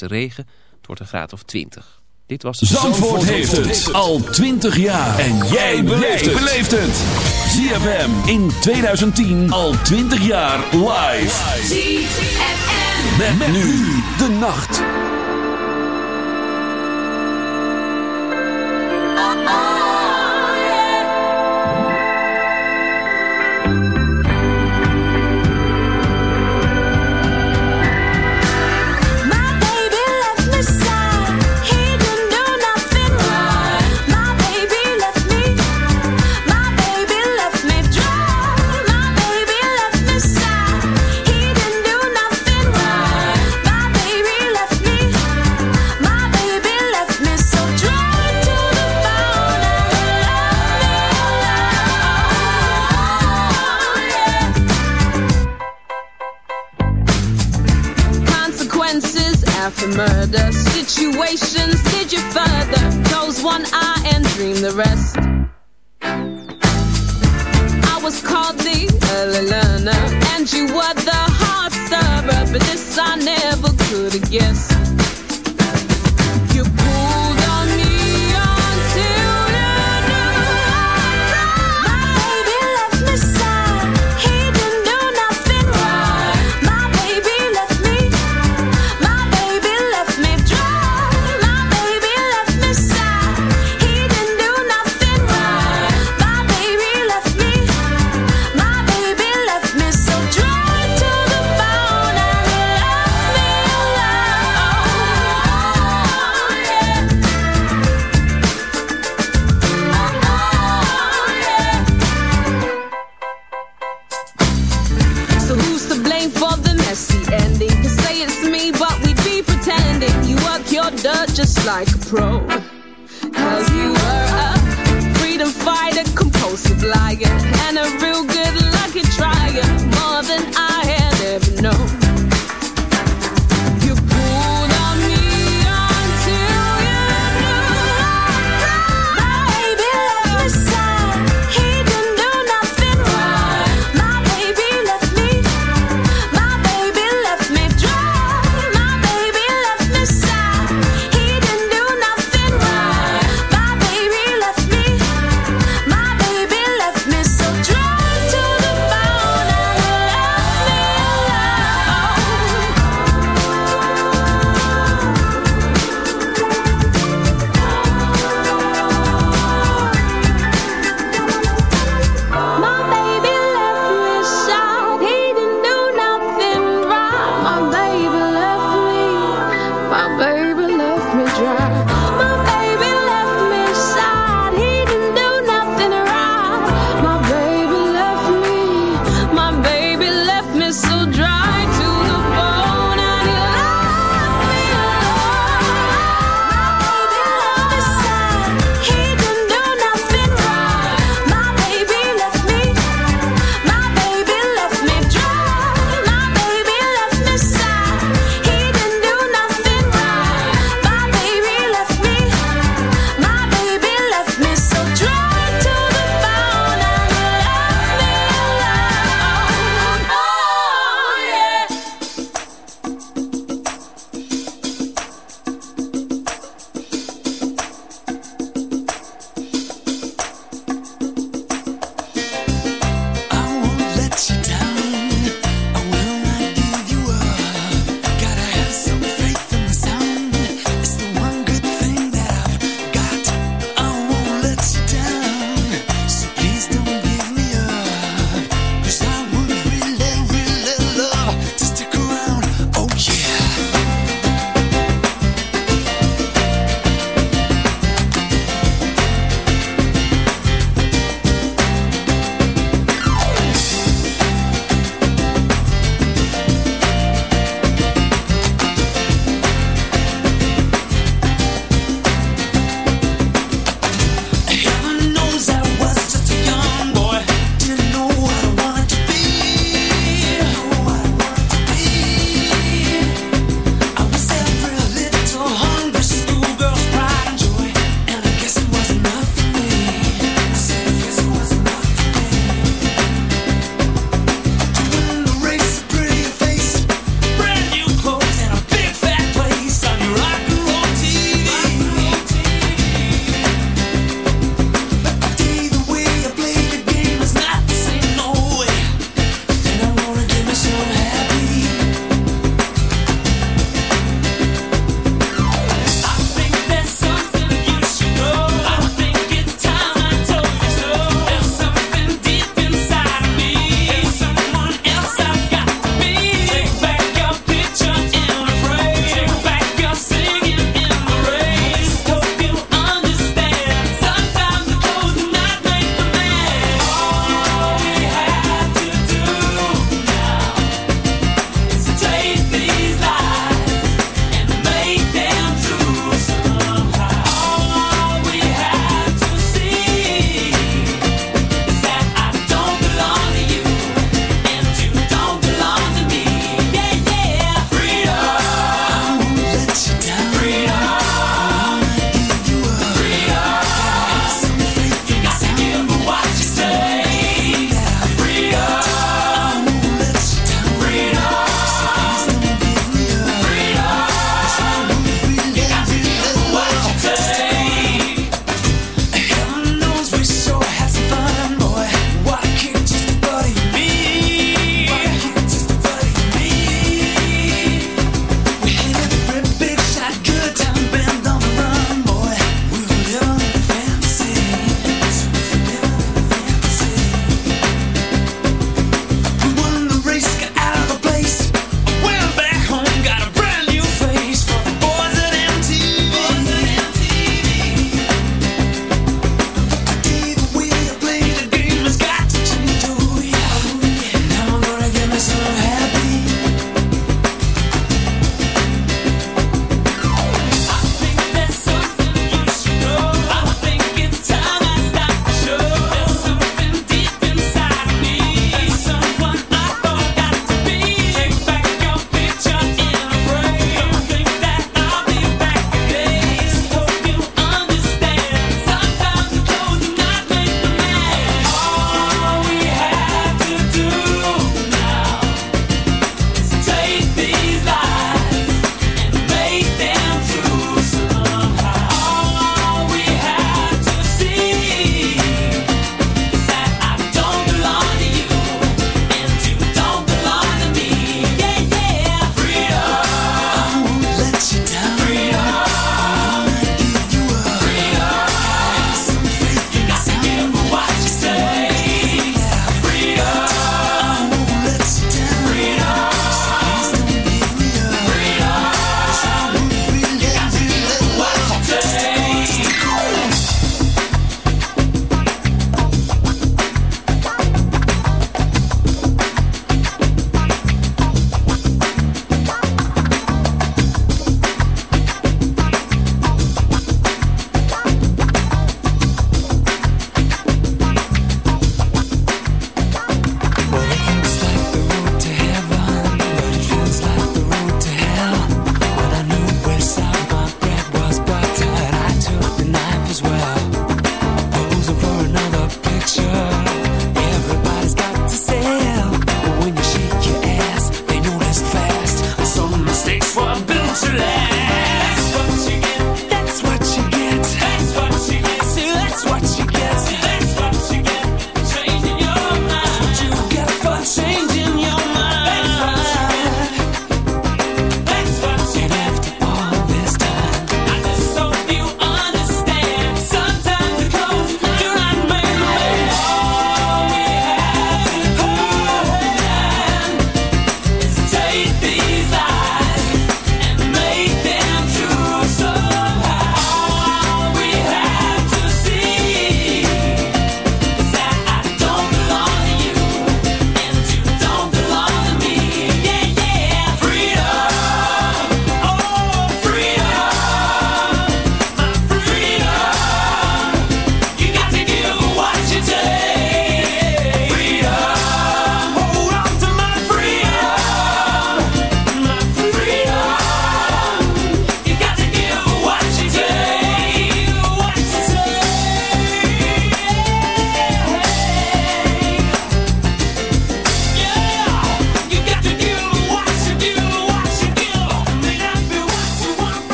regen. Het wordt een graad of 20. Dit was de Zandvoort, heeft het al 20 jaar. En jij beleeft het. ZFM in 2010 al 20 jaar live. ZFM. Met, met nu de nacht. to murder. Situations did you further. Close one eye and dream the rest. I was called the early learner, and you were the hard server. But this I never could have guessed. like a pro.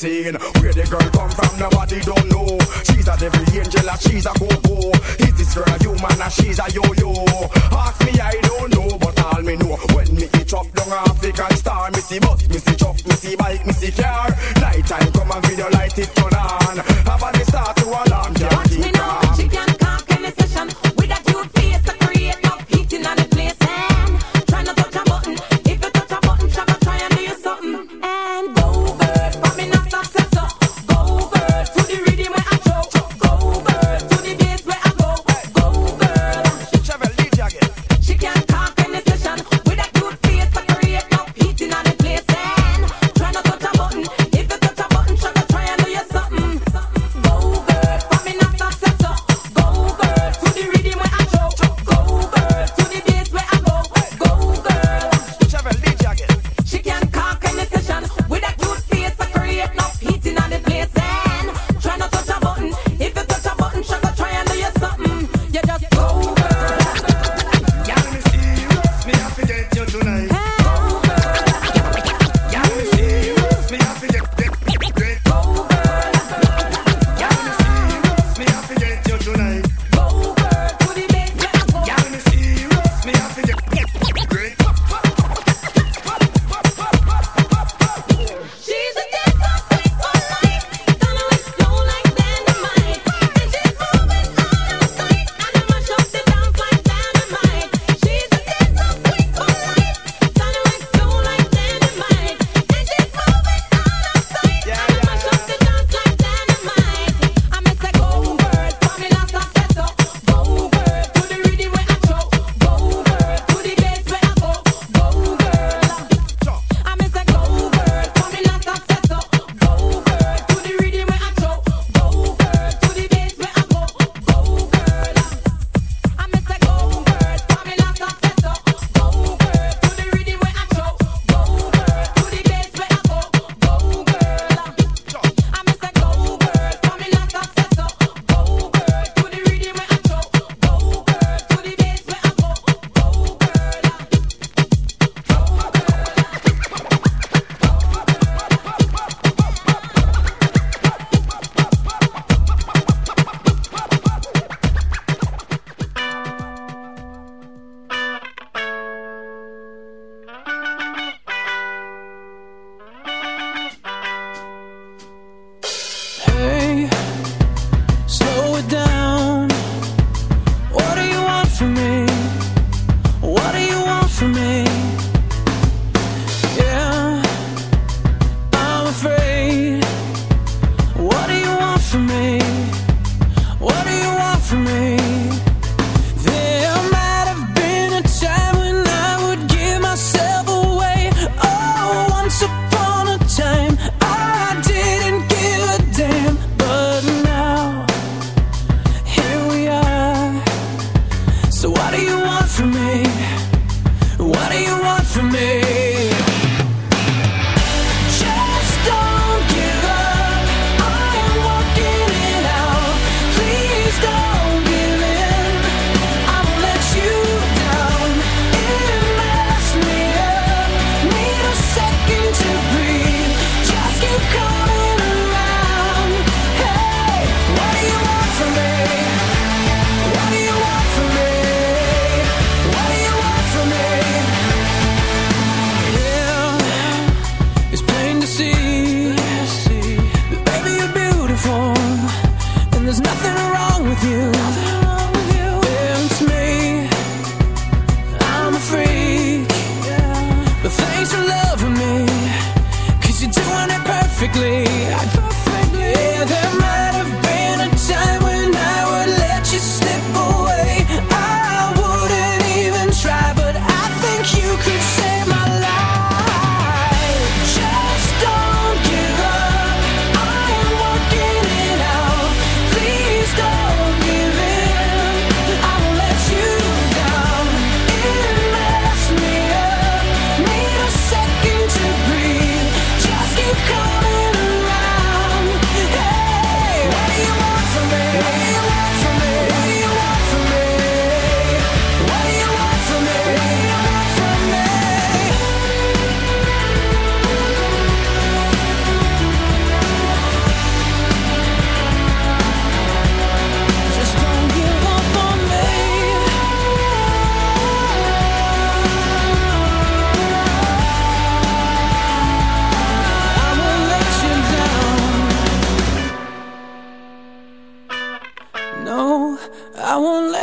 scene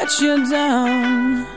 let you down.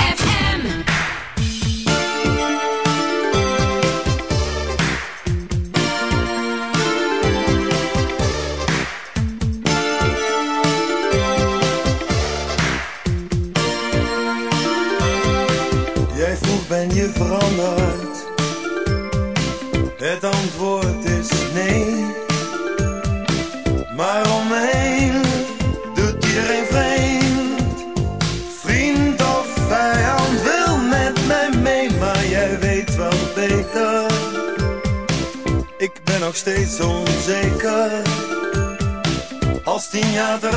another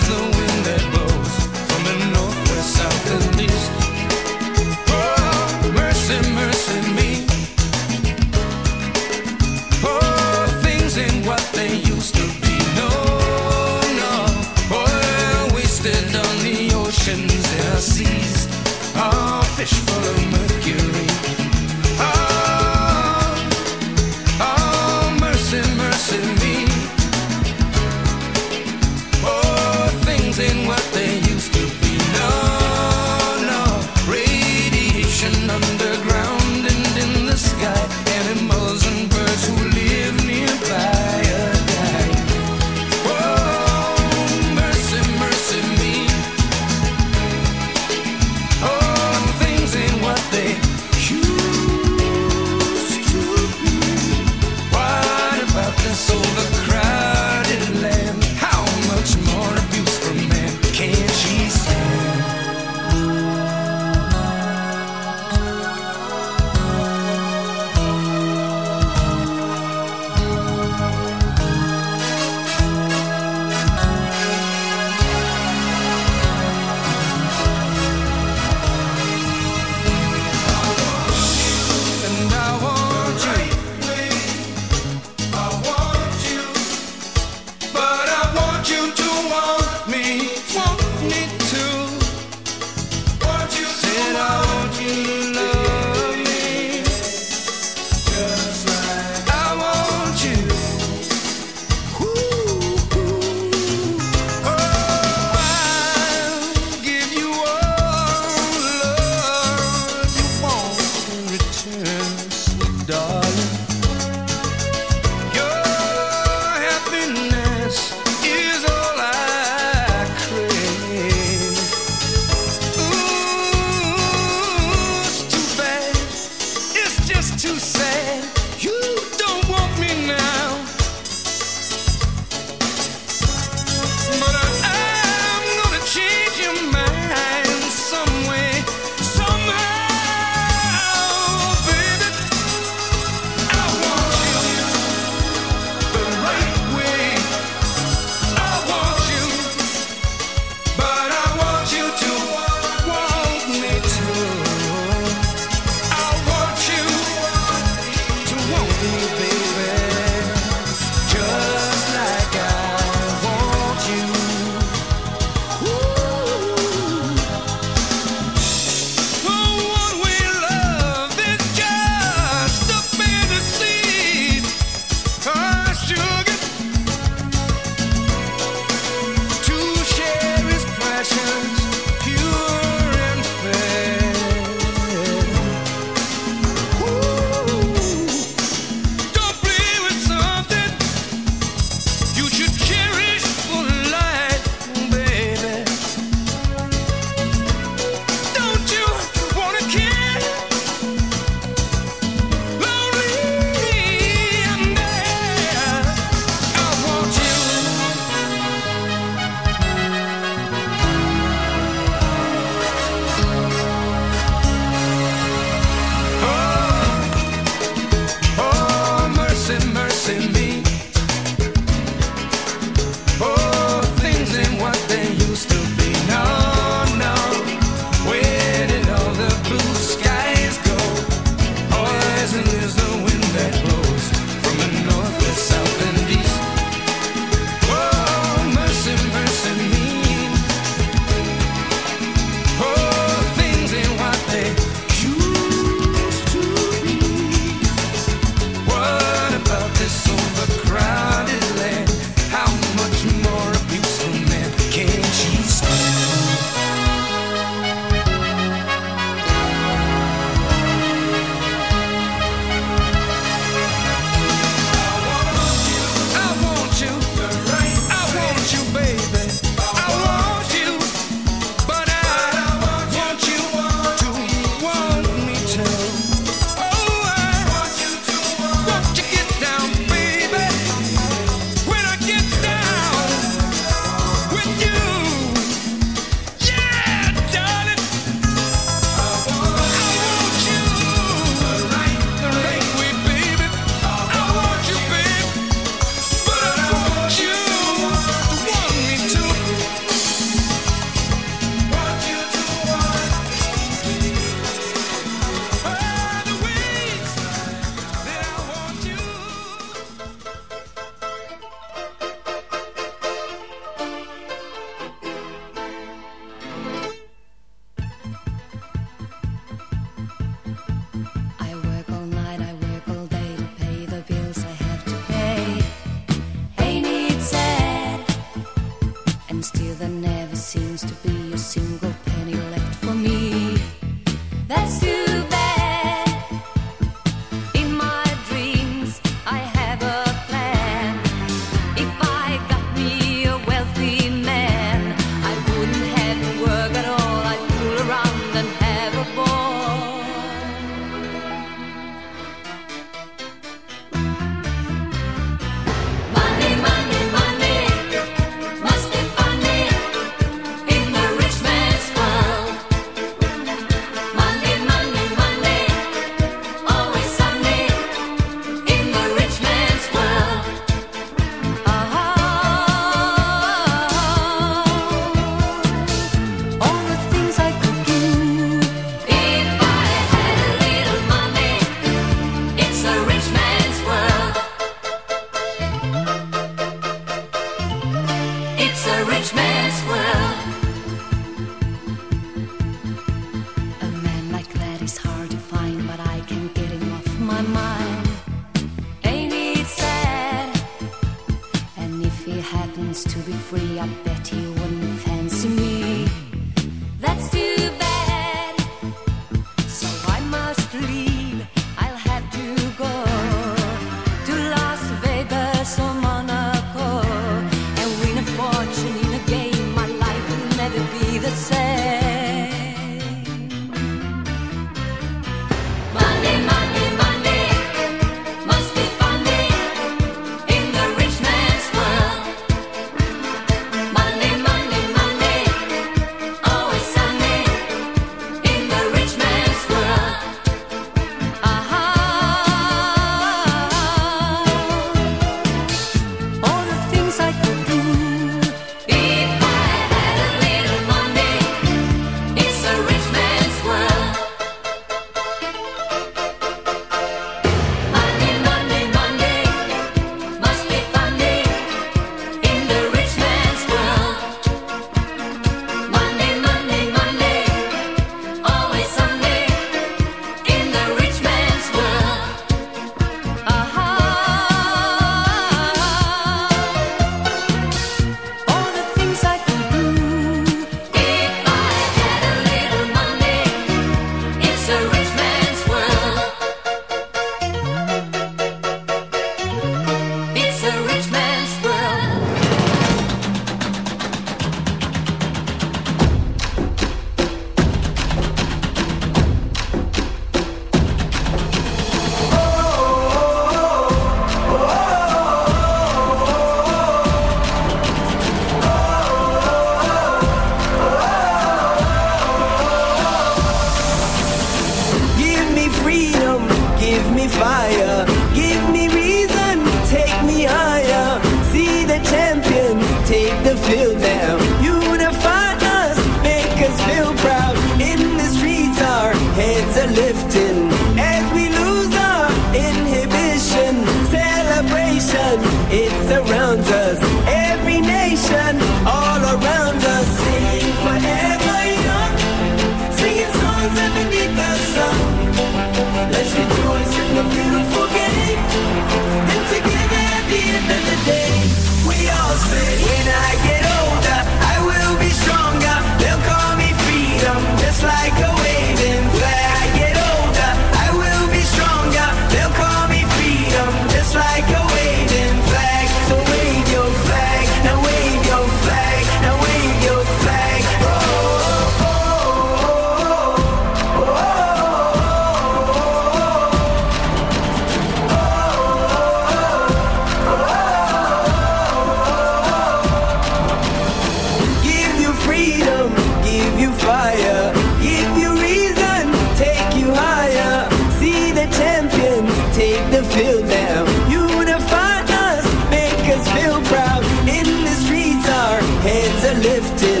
lifted.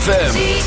ZFM.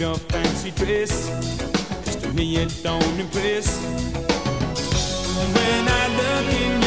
your fancy dress, cause to me it don't impress. And when I look in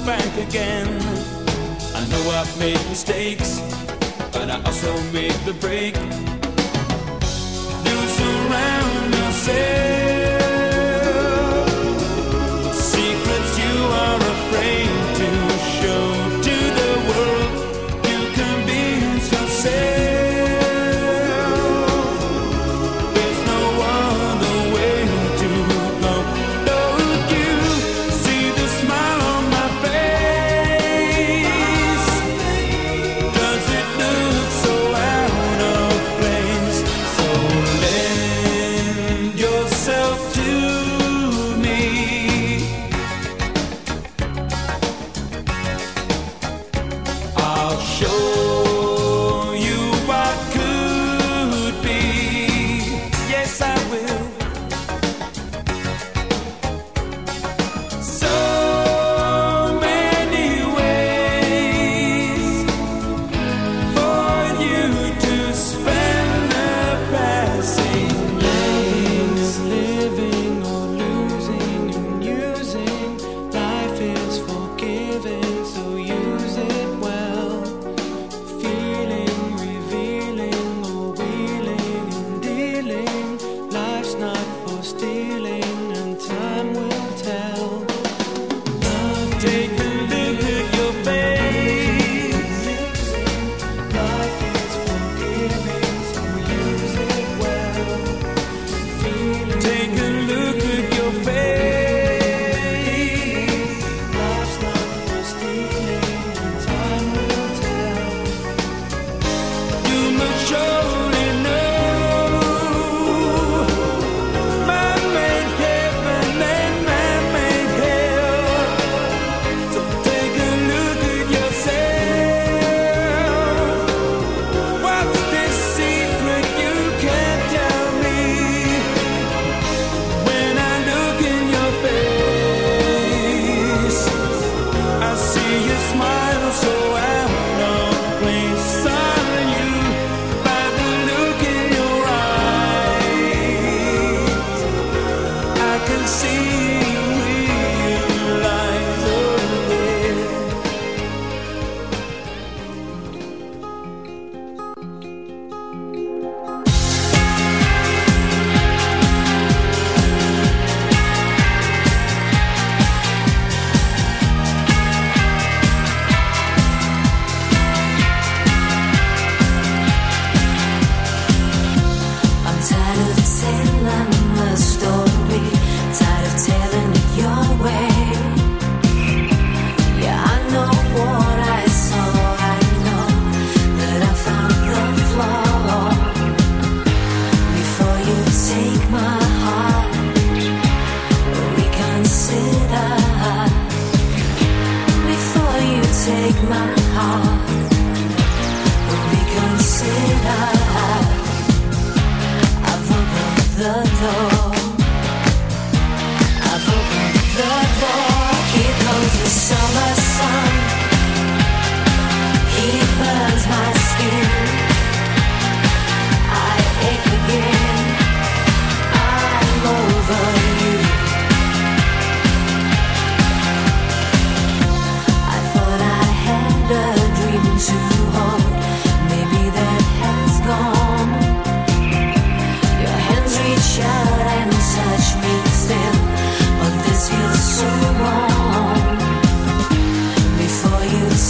back again. I know I've made mistakes, but I also made the break. You surround yourself.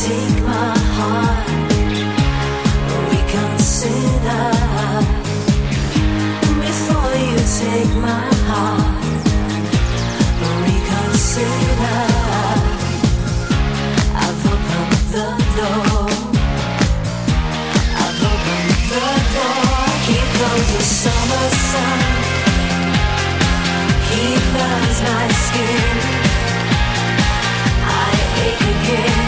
My heart, we can sit down before you take my heart, we can sing out I've opened the door, I've opened the door, keep out the summer sun, keep that nice skin. I wake again.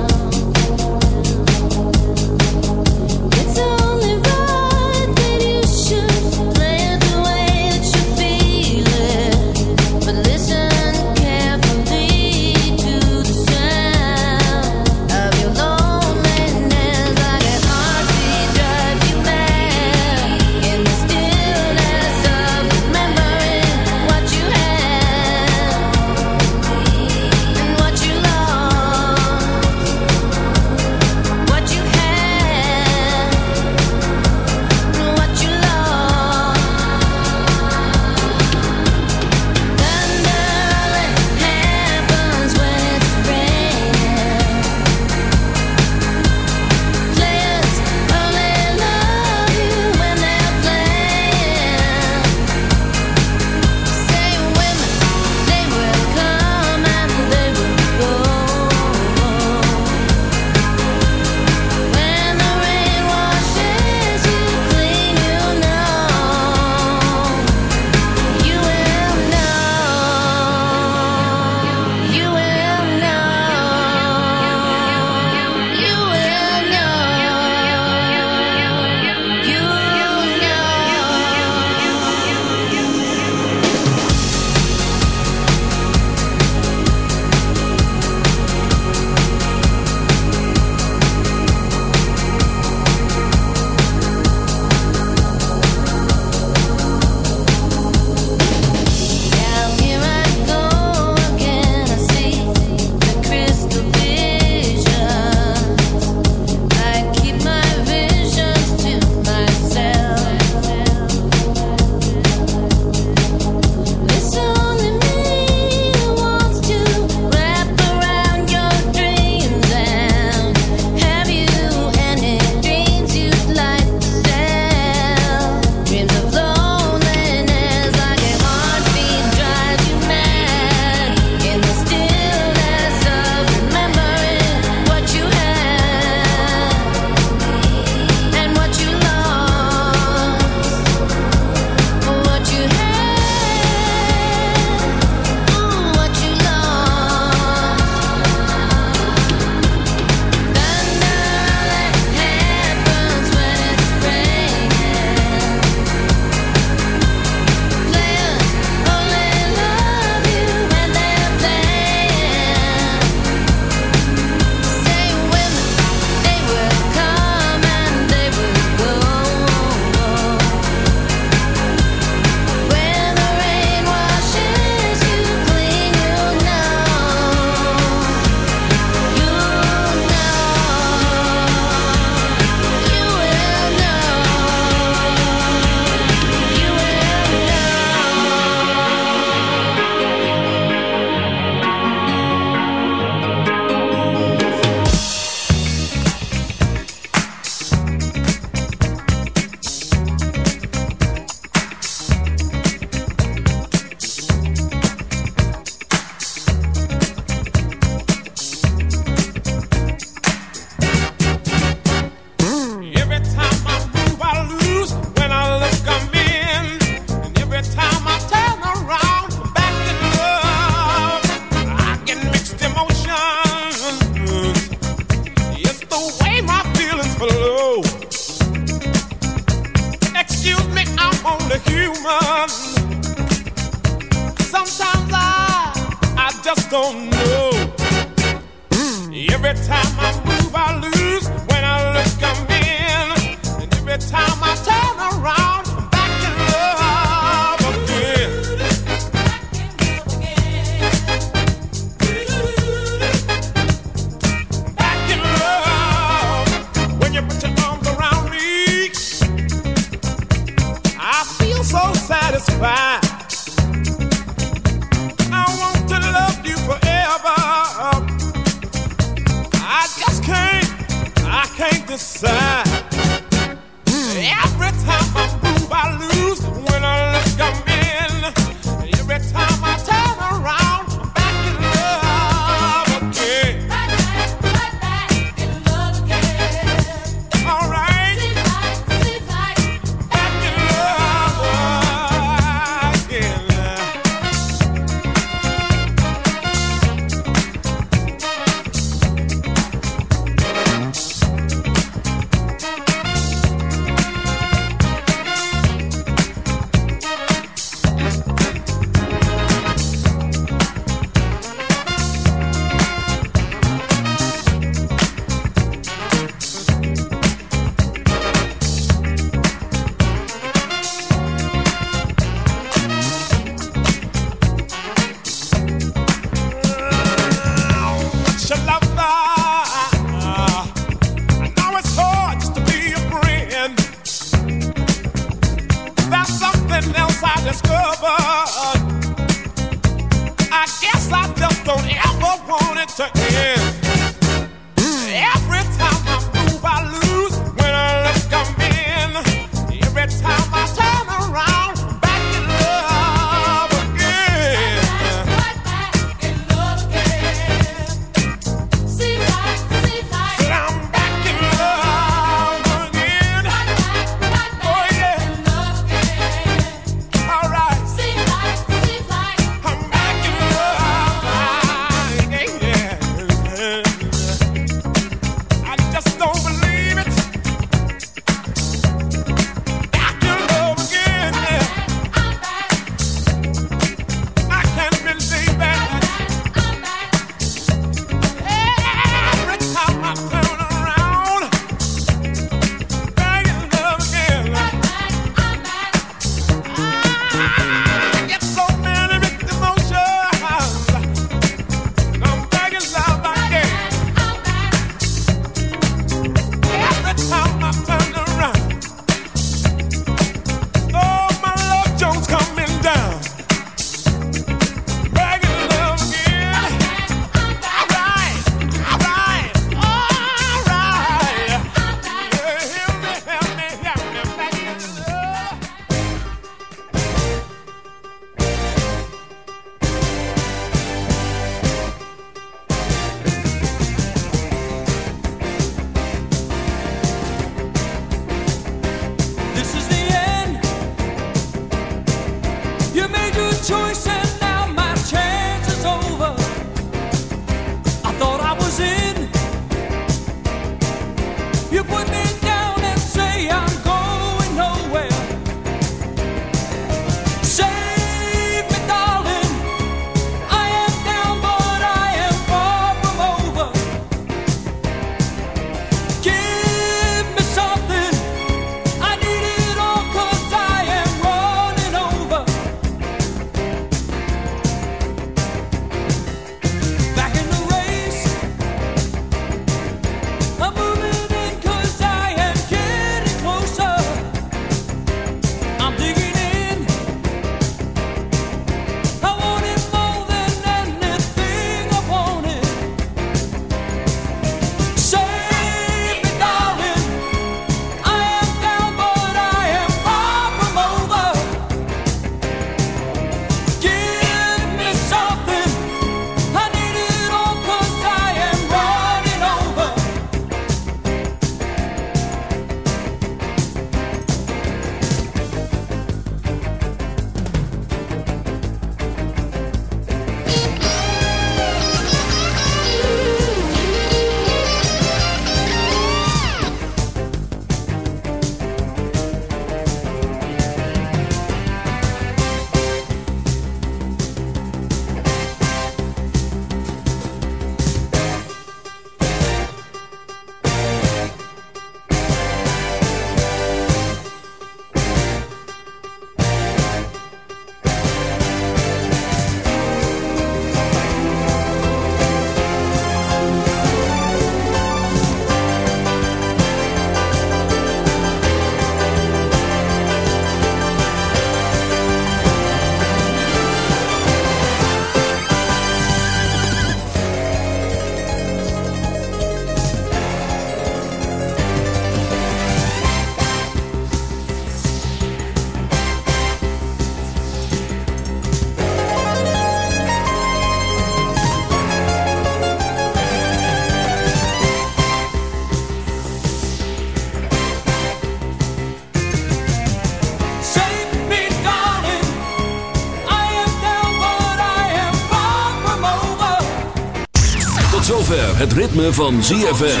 het ritme van ZFM.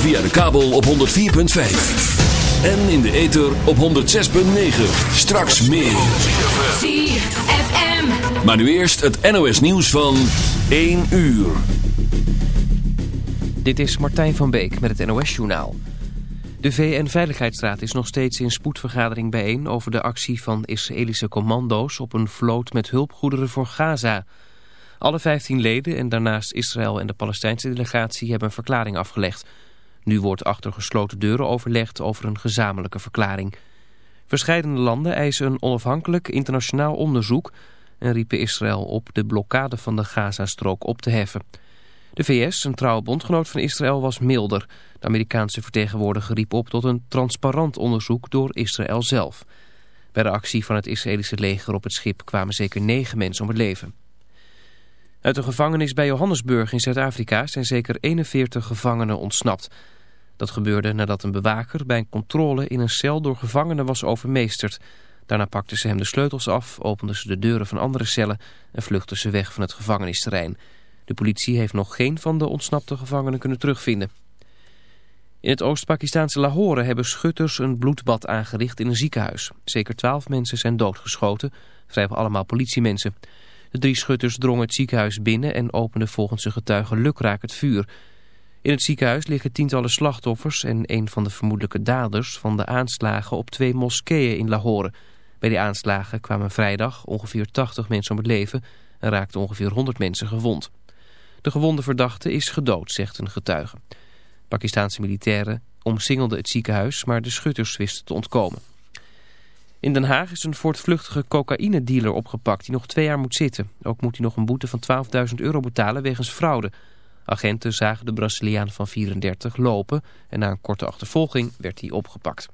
Via de kabel op 104.5. En in de ether op 106.9. Straks meer. ZFM. Maar nu eerst het NOS nieuws van 1 uur. Dit is Martijn van Beek met het NOS-journaal. De VN-veiligheidsraad is nog steeds in spoedvergadering bijeen... over de actie van Israëlische commando's op een vloot met hulpgoederen voor Gaza. Alle 15 leden en daarnaast Israël en de Palestijnse delegatie... hebben een verklaring afgelegd. Nu wordt achter gesloten deuren overlegd over een gezamenlijke verklaring. Verscheidene landen eisen een onafhankelijk internationaal onderzoek... en riepen Israël op de blokkade van de Gazastrook op te heffen... De VS, een trouwe bondgenoot van Israël, was milder. De Amerikaanse vertegenwoordiger riep op tot een transparant onderzoek door Israël zelf. Bij de actie van het Israëlische leger op het schip kwamen zeker negen mensen om het leven. Uit de gevangenis bij Johannesburg in Zuid-Afrika zijn zeker 41 gevangenen ontsnapt. Dat gebeurde nadat een bewaker bij een controle in een cel door gevangenen was overmeesterd. Daarna pakten ze hem de sleutels af, openden ze de deuren van andere cellen en vluchtten ze weg van het gevangenisterrein. De politie heeft nog geen van de ontsnapte gevangenen kunnen terugvinden. In het Oost-Pakistaanse Lahore hebben schutters een bloedbad aangericht in een ziekenhuis. Zeker twaalf mensen zijn doodgeschoten, vrijwel allemaal politiemensen. De drie schutters drongen het ziekenhuis binnen en openden volgens de getuigen lukraak het vuur. In het ziekenhuis liggen tientallen slachtoffers en een van de vermoedelijke daders van de aanslagen op twee moskeeën in Lahore. Bij die aanslagen kwamen vrijdag ongeveer 80 mensen om het leven en raakten ongeveer 100 mensen gewond. De gewonde verdachte is gedood, zegt een getuige. Pakistaanse militairen omsingelden het ziekenhuis, maar de schutters wisten te ontkomen. In Den Haag is een voortvluchtige cocaïnedealer opgepakt die nog twee jaar moet zitten. Ook moet hij nog een boete van 12.000 euro betalen wegens fraude. Agenten zagen de Braziliaan van 34 lopen en na een korte achtervolging werd hij opgepakt.